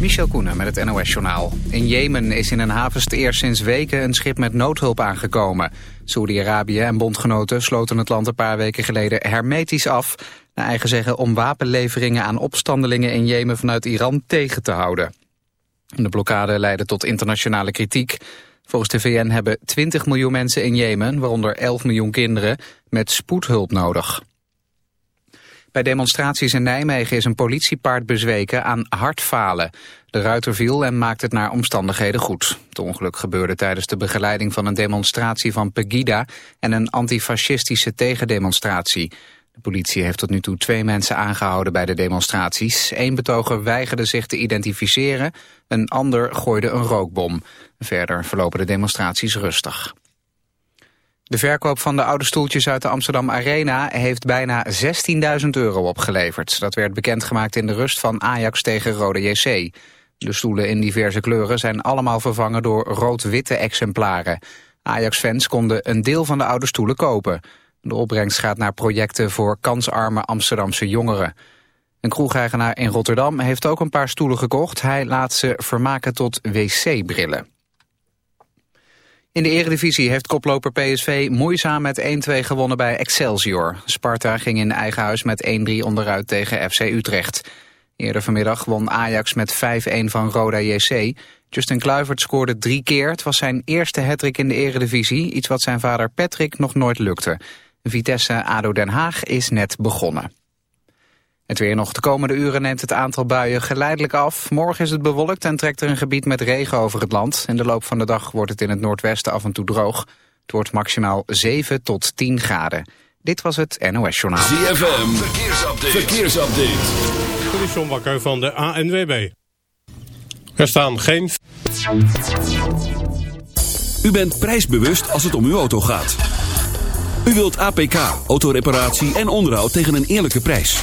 Michel Koenen met het NOS-journaal. In Jemen is in een havensteer sinds weken een schip met noodhulp aangekomen. Saudi-Arabië en bondgenoten sloten het land een paar weken geleden hermetisch af... naar eigen zeggen om wapenleveringen aan opstandelingen in Jemen vanuit Iran tegen te houden. De blokkade leidde tot internationale kritiek. Volgens de VN hebben 20 miljoen mensen in Jemen, waaronder 11 miljoen kinderen, met spoedhulp nodig. Bij demonstraties in Nijmegen is een politiepaard bezweken aan hartfalen. De ruiter viel en maakte het naar omstandigheden goed. Het ongeluk gebeurde tijdens de begeleiding van een demonstratie van Pegida... en een antifascistische tegendemonstratie. De politie heeft tot nu toe twee mensen aangehouden bij de demonstraties. Eén betoger weigerde zich te identificeren, een ander gooide een rookbom. Verder verlopen de demonstraties rustig. De verkoop van de oude stoeltjes uit de Amsterdam Arena heeft bijna 16.000 euro opgeleverd. Dat werd bekendgemaakt in de rust van Ajax tegen Rode JC. De stoelen in diverse kleuren zijn allemaal vervangen door rood-witte exemplaren. Ajax-fans konden een deel van de oude stoelen kopen. De opbrengst gaat naar projecten voor kansarme Amsterdamse jongeren. Een kroegeigenaar in Rotterdam heeft ook een paar stoelen gekocht. Hij laat ze vermaken tot wc-brillen. In de eredivisie heeft koploper PSV moeizaam met 1-2 gewonnen bij Excelsior. Sparta ging in eigen huis met 1-3 onderuit tegen FC Utrecht. Eerder vanmiddag won Ajax met 5-1 van Roda JC. Justin Kluivert scoorde drie keer. Het was zijn eerste hattrick in de eredivisie, iets wat zijn vader Patrick nog nooit lukte. Vitesse-ADO Den Haag is net begonnen. Het weer nog de komende uren neemt het aantal buien geleidelijk af. Morgen is het bewolkt en trekt er een gebied met regen over het land. In de loop van de dag wordt het in het noordwesten af en toe droog. Het wordt maximaal 7 tot 10 graden. Dit was het NOS Journaal. ZFM, verkeersupdate. verkeersupdate. Dit is John Bakker van de ANWB. Er staan geen... U bent prijsbewust als het om uw auto gaat. U wilt APK, autoreparatie en onderhoud tegen een eerlijke prijs.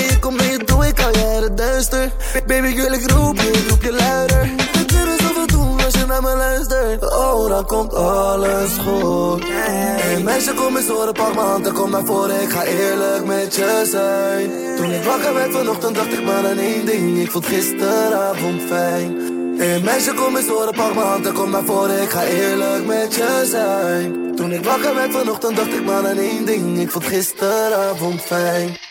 Kom toe, ik uit het duister. Baby, wil ik roep je, ik roep je luider. We kunnen zoveel doen als je naar me luistert. Oh, dan komt alles goed. Hey meisje, kom eens horen, pak m'n hand en kom naar voren. Ik ga eerlijk met je zijn. Toen ik wakker werd vanochtend, dacht ik maar aan één ding. Ik vond gisteravond fijn. Hey meisje, kom eens horen, pak m'n hand en kom naar voren. Ik ga eerlijk met je zijn. Toen ik wakker werd vanochtend, dacht ik maar aan één ding. Ik vond gisteravond fijn.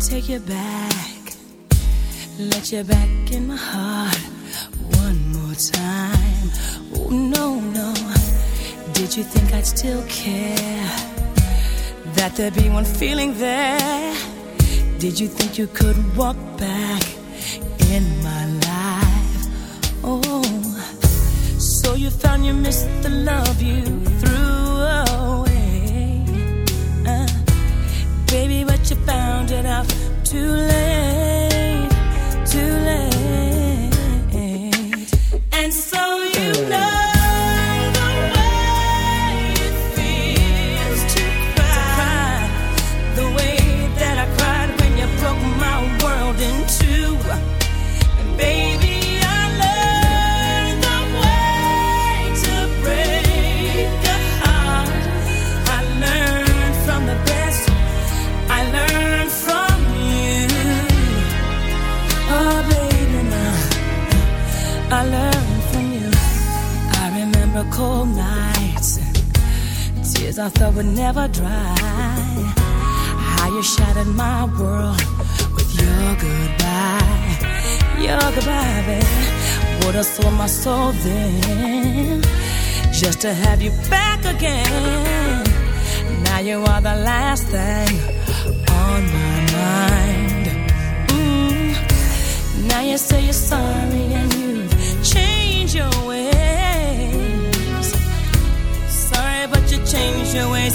take you back, let you back in my heart one more time. Oh, no, no. Did you think I'd still care? That there'd be one feeling there? Did you think you could walk back? to have you back again. Now you are the last thing on my mind. Mm. Now you say you're sorry and you change your ways. Sorry, but you change your ways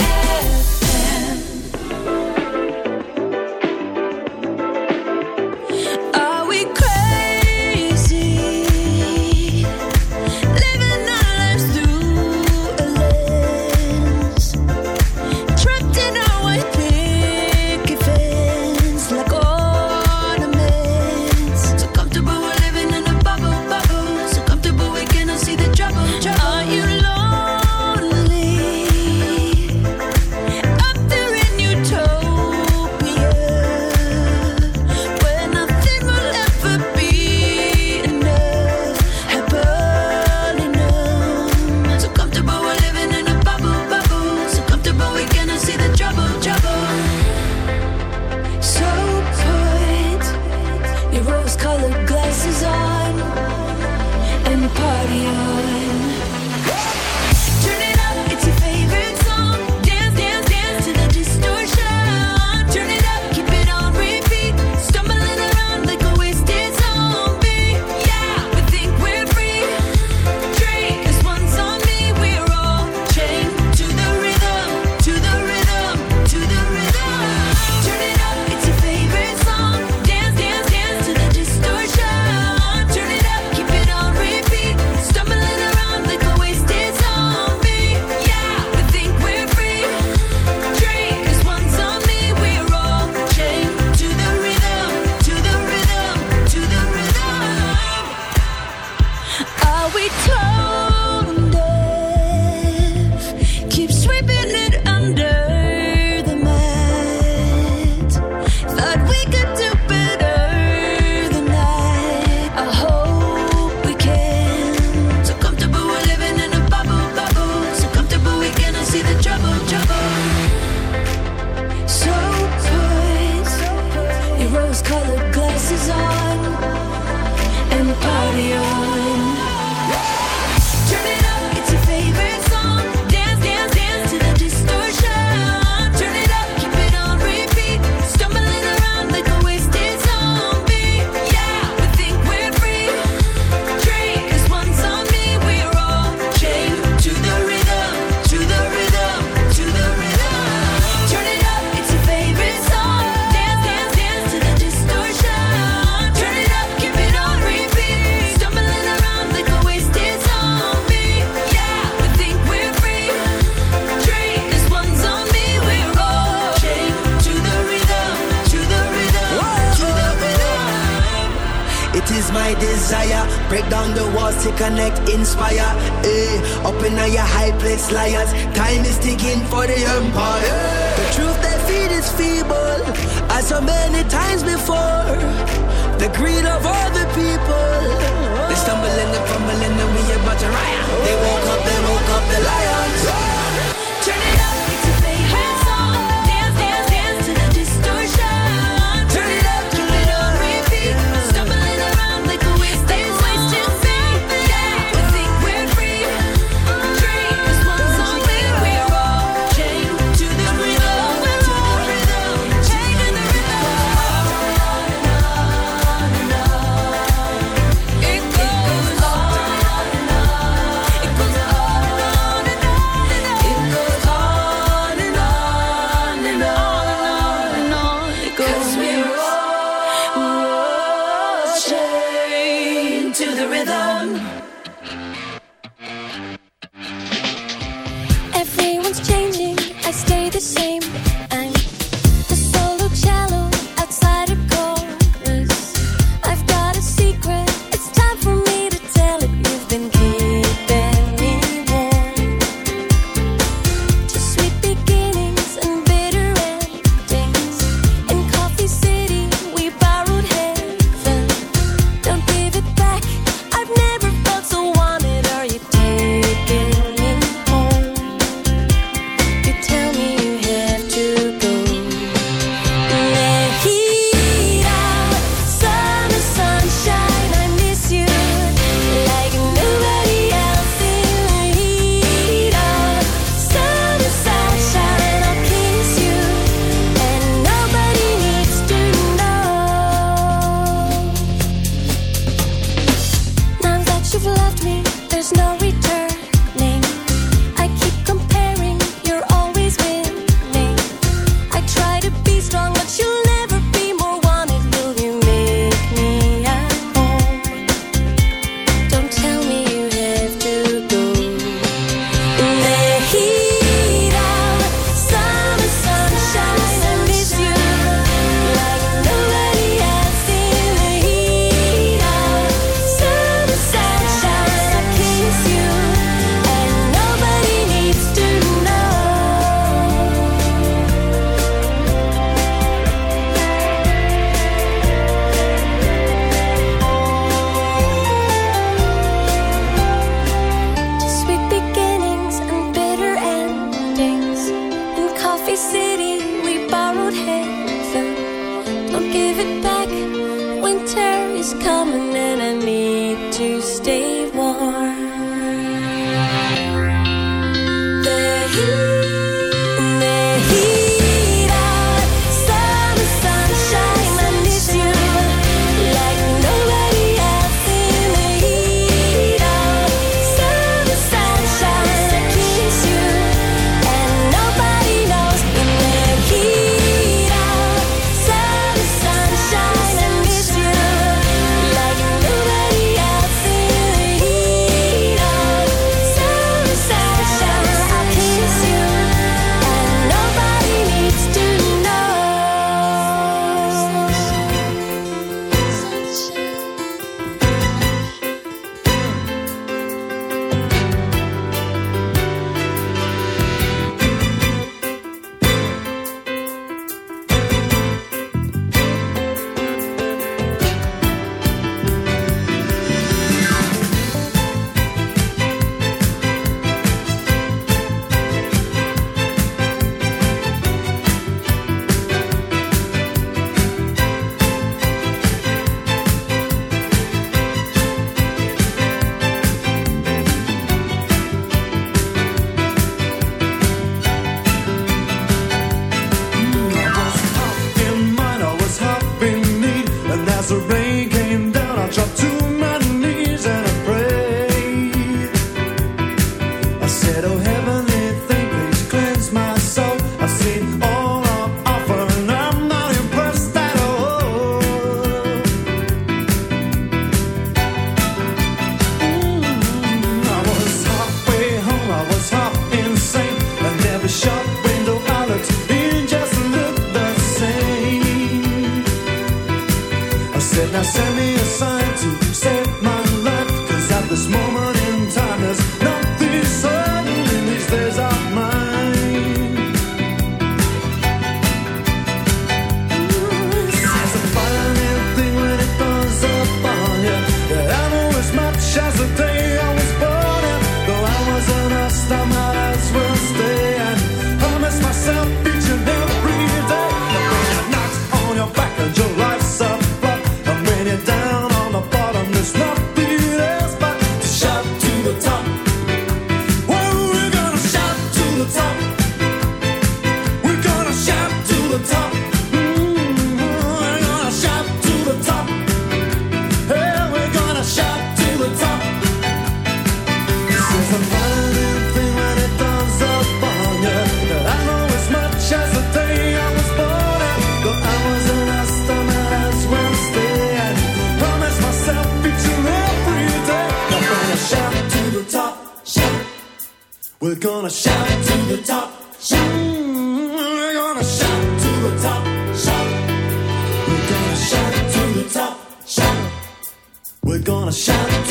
shout.